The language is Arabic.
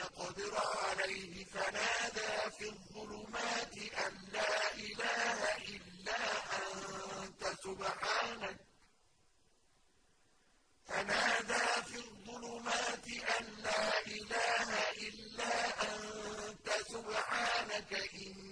نقدر عليه فنادى في الظلمات أن لا إله إلا أنت سبحانك. فنادى في الظلمات أن لا إله إلا أنت سبحانك. إني